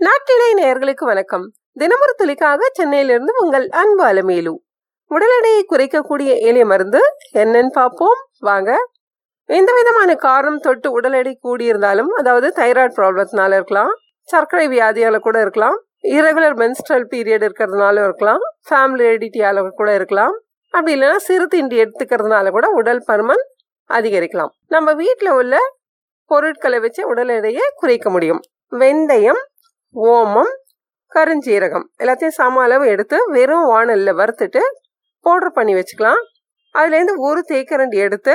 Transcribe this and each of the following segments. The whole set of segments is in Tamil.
நாட்டினை நேயர்களுக்கு வணக்கம். தினமொரு துளிக்காக சென்னையிலிருந்து உங்கள் அன்பு அலமேலு. உடல் எடையை குறைக்கக்கூடிய எளிய மருந்து என்னன்னு பார்ப்போம். வாங்க. எந்த விதமான காரணம் தொட்டு உடல் எடை கூடியிருந்தாலும் அதாவது தைராய்டு ப்ராப்ளத்தினால இருக்கலாம் சர்க்கரை வியாதியால கூட இருக்கலாம் இரகுலர் மென்ஸ்ட்ரல் பீரியட் இருக்கிறதுனால இருக்கலாம் ஃபேமிலி ரெடிட்டியால கூட இருக்கலாம். அப்படி இல்லைன்னா சிறு திண்டி எடுத்துக்கிறதுனால கூட உடல் பருமன் அதிகரிக்கலாம். நம்ம வீட்டில் உள்ள பொருட்களை வச்சு உடல் எடையை குறைக்க முடியும். வெந்தயம் ஓமம் கருஞ்சீரகம். எல்லாத்தையும் சம அளவு எடுத்து வெறும் வானலில் வறுத்துட்டு பவுடர் பண்ணி வச்சுக்கலாம். அதுலேருந்து ஒரு தேக்கரண்டி எடுத்து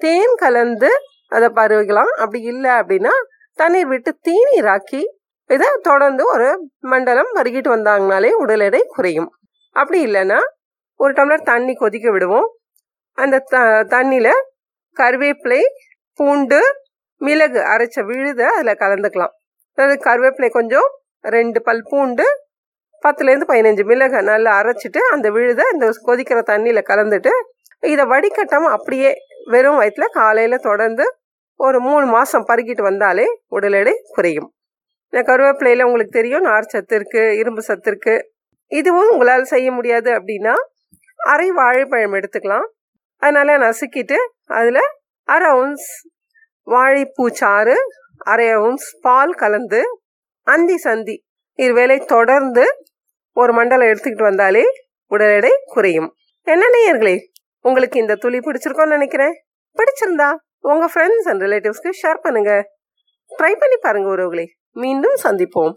தேன் கலந்து அதை பருவிக்கலாம் அப்படி இல்லை அப்படின்னா தண்ணீர் விட்டு தீநீராக்கி இதை தொடர்ந்து ஒரு மண்டலம் வருகிட்டு வந்தாங்கனாலே உடல் எடை குறையும். அப்படி இல்லைன்னா ஒரு டம்ளர் தண்ணி கொதிக்க விடுவோம். அந்த த தண்ணியில் கருவேப்பிலை பூண்டு மிளகு அரைச்ச விழுத அதில் கலந்துக்கலாம். கருவேப்பிலை கொஞ்சம் ரெண்டு பல் பூண்டு பத்துலேருந்து பதினஞ்சு மிளகை நல்லா அரைச்சிட்டு அந்த விழுதை இந்த கொதிக்கிற தண்ணியில் கலந்துட்டு இதை வடிகட்டாமல் அப்படியே வெறும் வயிற்றில் காலையில் தொடர்ந்து ஒரு மூணு மாதம் பருகிட்டு வந்தாலே உடல் எடை குறையும். இந்த கருவேப்பிலையில் உங்களுக்கு தெரியும் நார் சத்து இருக்குது இரும்பு சத்து இருக்குது இதுவும் உங்களால் செய்ய முடியாது அப்படின்னா அரை வாழைப்பழம் எடுத்துக்கலாம். அதனால் நசுக்கிட்டு அதில் அரை அவுன்ஸ் வாழைப்பூ சாறு அரை அவுன்ஸ் பால் கலந்து அந்தி சந்தி இருவேளை தொடர்ந்து ஒரு மண்டலம் எடுத்துக்கிட்டு வந்தாலே உடல் எடை குறையும். என்ன நேயர்களே உங்களுக்கு இந்த துளி பிடிச்சிருக்கோன்னு நினைக்கிறேன். பிடிச்சிருந்தா உங்கள் ஃப்ரெண்ட்ஸ் அண்ட் ரிலேட்டிவ்ஸ்க்கு ஷேர் பண்ணுங்க. ட்ரை பண்ணி பாருங்க உறவுகளே. மீண்டும் சந்திப்போம்.